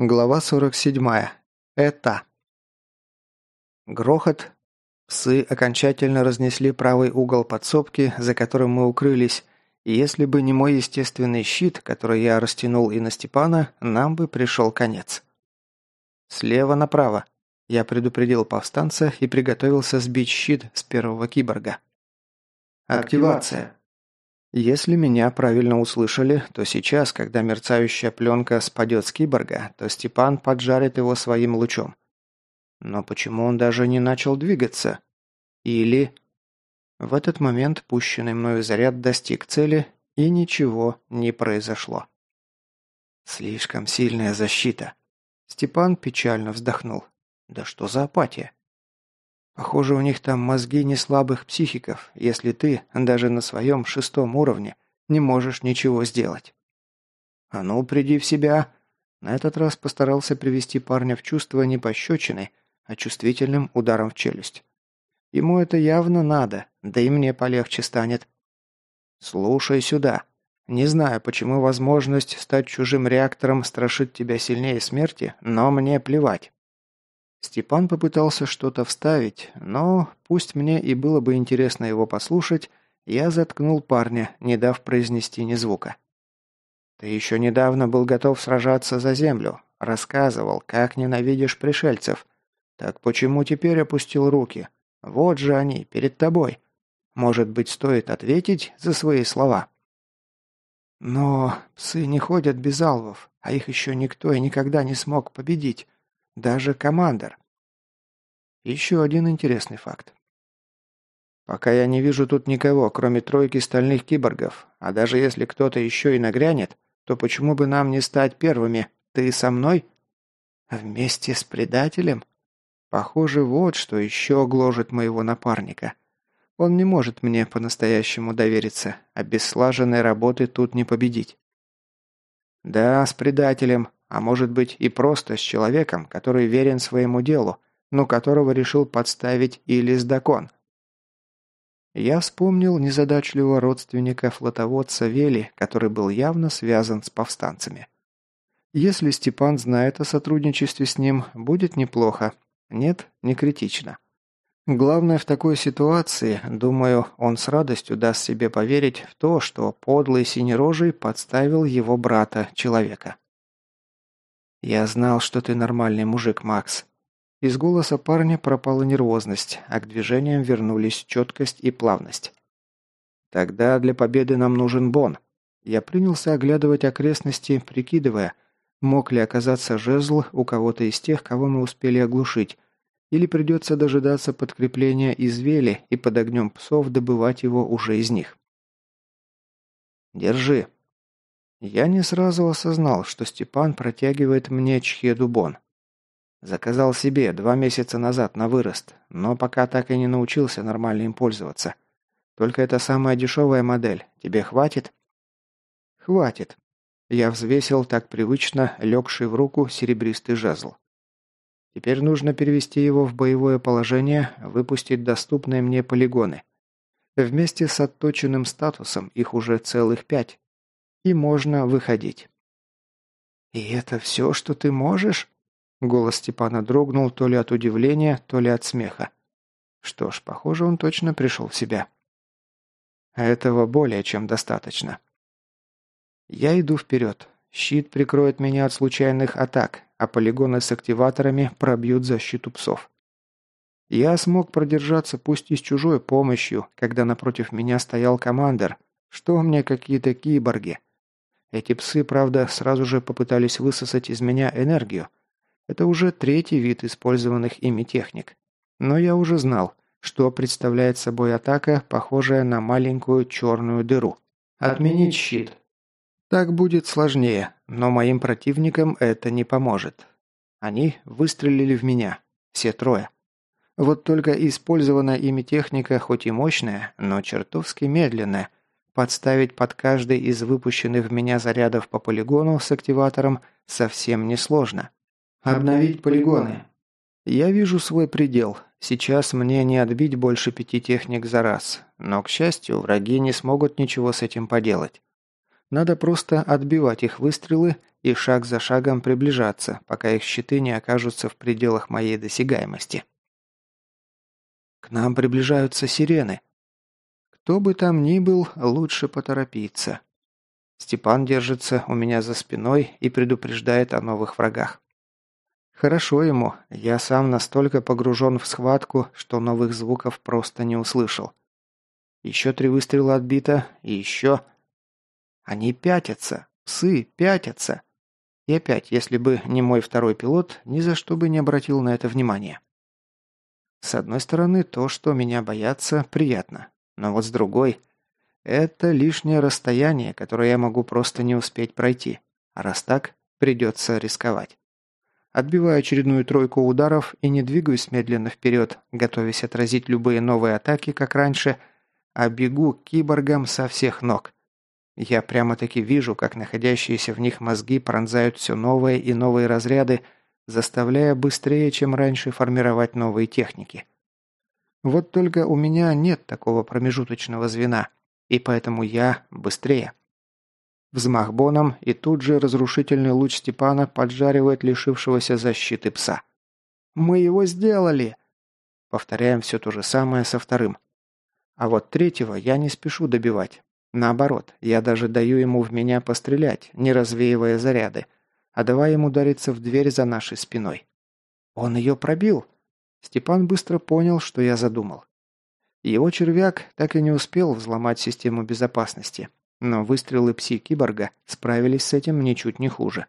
Глава 47. Это. Грохот. Псы окончательно разнесли правый угол подсобки, за которым мы укрылись, и если бы не мой естественный щит, который я растянул и на Степана, нам бы пришел конец. Слева направо. Я предупредил повстанца и приготовился сбить щит с первого киборга. Активация. Если меня правильно услышали, то сейчас, когда мерцающая пленка спадет с киборга, то Степан поджарит его своим лучом. Но почему он даже не начал двигаться? Или... В этот момент пущенный мною заряд достиг цели, и ничего не произошло. Слишком сильная защита. Степан печально вздохнул. Да что за апатия? Похоже, у них там мозги не слабых психиков, если ты, даже на своем шестом уровне, не можешь ничего сделать. А ну, приди в себя. На этот раз постарался привести парня в чувство не пощечиной, а чувствительным ударом в челюсть. Ему это явно надо, да и мне полегче станет. Слушай сюда. Не знаю, почему возможность стать чужим реактором страшит тебя сильнее смерти, но мне плевать. Степан попытался что-то вставить, но, пусть мне и было бы интересно его послушать, я заткнул парня, не дав произнести ни звука. «Ты еще недавно был готов сражаться за землю, рассказывал, как ненавидишь пришельцев. Так почему теперь опустил руки? Вот же они, перед тобой. Может быть, стоит ответить за свои слова?» «Но псы не ходят без алвов, а их еще никто и никогда не смог победить. Даже командор. Еще один интересный факт. Пока я не вижу тут никого, кроме тройки стальных киборгов, а даже если кто-то еще и нагрянет, то почему бы нам не стать первыми? Ты со мной? Вместе с предателем? Похоже, вот что еще гложет моего напарника. Он не может мне по-настоящему довериться, а без слаженной работы тут не победить. Да, с предателем, а может быть и просто с человеком, который верен своему делу, но которого решил подставить Илис Дакон. Я вспомнил незадачливого родственника флотоводца Вели, который был явно связан с повстанцами. Если Степан знает о сотрудничестве с ним, будет неплохо. Нет, не критично. Главное в такой ситуации, думаю, он с радостью даст себе поверить в то, что подлый синерожий подставил его брата, человека. «Я знал, что ты нормальный мужик, Макс». Из голоса парня пропала нервозность, а к движениям вернулись четкость и плавность. «Тогда для победы нам нужен Бон». Я принялся оглядывать окрестности, прикидывая, мог ли оказаться жезл у кого-то из тех, кого мы успели оглушить, или придется дожидаться подкрепления из Вели и под огнем псов добывать его уже из них. «Держи», я не сразу осознал, что Степан протягивает мне чхедубон. Заказал себе два месяца назад на вырост, но пока так и не научился нормально им пользоваться. Только это самая дешевая модель. Тебе хватит? Хватит. Я взвесил так привычно легший в руку серебристый жезл. Теперь нужно перевести его в боевое положение, выпустить доступные мне полигоны. Вместе с отточенным статусом их уже целых пять и можно выходить. «И это все, что ты можешь?» Голос Степана дрогнул то ли от удивления, то ли от смеха. Что ж, похоже, он точно пришел в себя. Этого более чем достаточно. Я иду вперед. Щит прикроет меня от случайных атак, а полигоны с активаторами пробьют защиту псов. Я смог продержаться пусть и с чужой помощью, когда напротив меня стоял командир. Что мне какие-то киборги? Эти псы, правда, сразу же попытались высосать из меня энергию. Это уже третий вид использованных ими техник. Но я уже знал, что представляет собой атака, похожая на маленькую черную дыру. Отменить щит. Так будет сложнее, но моим противникам это не поможет. Они выстрелили в меня. Все трое. Вот только использованная ими техника хоть и мощная, но чертовски медленная, Подставить под каждый из выпущенных в меня зарядов по полигону с активатором совсем несложно. Обновить полигоны. Я вижу свой предел. Сейчас мне не отбить больше пяти техник за раз. Но, к счастью, враги не смогут ничего с этим поделать. Надо просто отбивать их выстрелы и шаг за шагом приближаться, пока их щиты не окажутся в пределах моей досягаемости. К нам приближаются сирены. Кто бы там ни был, лучше поторопиться. Степан держится у меня за спиной и предупреждает о новых врагах. Хорошо ему, я сам настолько погружен в схватку, что новых звуков просто не услышал. Еще три выстрела отбито, и еще... Они пятятся, псы пятятся. И опять, если бы не мой второй пилот, ни за что бы не обратил на это внимания. С одной стороны, то, что меня боятся, приятно. Но вот с другой, это лишнее расстояние, которое я могу просто не успеть пройти. А раз так, придется рисковать. Отбиваю очередную тройку ударов и не двигаюсь медленно вперед, готовясь отразить любые новые атаки, как раньше, а бегу к киборгам со всех ног. Я прямо-таки вижу, как находящиеся в них мозги пронзают все новые и новые разряды, заставляя быстрее, чем раньше, формировать новые техники. Вот только у меня нет такого промежуточного звена, и поэтому я быстрее. Взмах боном, и тут же разрушительный луч Степана поджаривает лишившегося защиты пса. «Мы его сделали!» Повторяем все то же самое со вторым. А вот третьего я не спешу добивать. Наоборот, я даже даю ему в меня пострелять, не развеивая заряды, а давая ему удариться в дверь за нашей спиной. Он ее пробил. Степан быстро понял, что я задумал. Его червяк так и не успел взломать систему безопасности, но выстрелы пси-киборга справились с этим ничуть не хуже.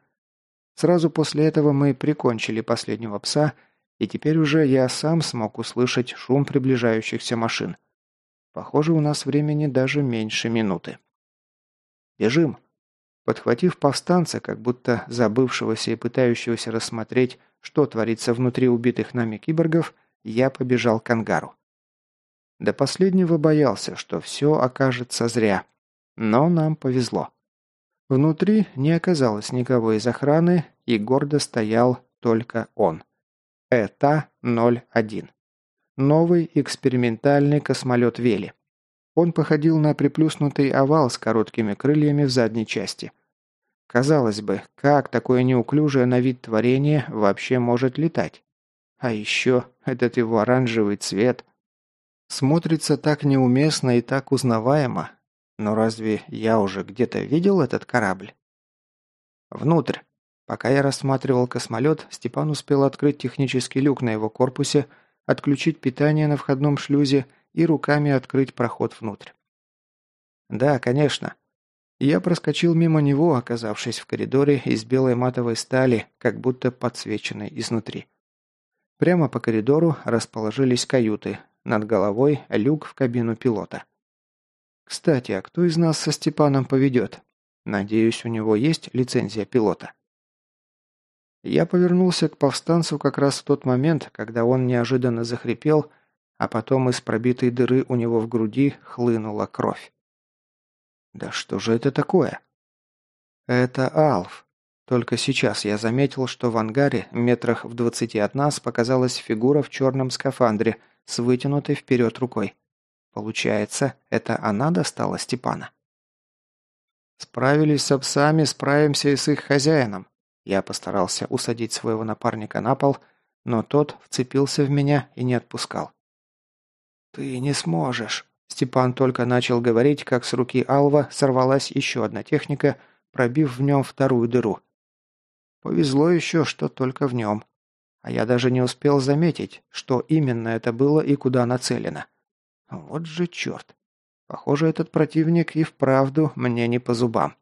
Сразу после этого мы прикончили последнего пса, и теперь уже я сам смог услышать шум приближающихся машин. Похоже, у нас времени даже меньше минуты. «Бежим!» Подхватив повстанца, как будто забывшегося и пытающегося рассмотреть, что творится внутри убитых нами киборгов, я побежал к ангару. До последнего боялся, что все окажется зря. Но нам повезло. Внутри не оказалось никого из охраны, и гордо стоял только он. ЭТА-01. Новый экспериментальный космолет Вели. Он походил на приплюснутый овал с короткими крыльями в задней части. Казалось бы, как такое неуклюжее на вид творение вообще может летать? А еще этот его оранжевый цвет. Смотрится так неуместно и так узнаваемо. Но разве я уже где-то видел этот корабль? Внутрь. Пока я рассматривал космолет, Степан успел открыть технический люк на его корпусе, отключить питание на входном шлюзе и руками открыть проход внутрь. Да, конечно, я проскочил мимо него, оказавшись в коридоре из белой матовой стали, как будто подсвеченной изнутри. Прямо по коридору расположились каюты, над головой люк в кабину пилота. Кстати, а кто из нас со Степаном поведет? Надеюсь, у него есть лицензия пилота. Я повернулся к повстанцу как раз в тот момент, когда он неожиданно захрипел, а потом из пробитой дыры у него в груди хлынула кровь. Да что же это такое? Это Алф. Только сейчас я заметил, что в ангаре, метрах в двадцати от нас, показалась фигура в черном скафандре с вытянутой вперед рукой. Получается, это она достала Степана? Справились с псами, справимся и с их хозяином. Я постарался усадить своего напарника на пол, но тот вцепился в меня и не отпускал. «Ты не сможешь», Степан только начал говорить, как с руки Алва сорвалась еще одна техника, пробив в нем вторую дыру. Повезло еще, что только в нем. А я даже не успел заметить, что именно это было и куда нацелено. Вот же черт. Похоже, этот противник и вправду мне не по зубам.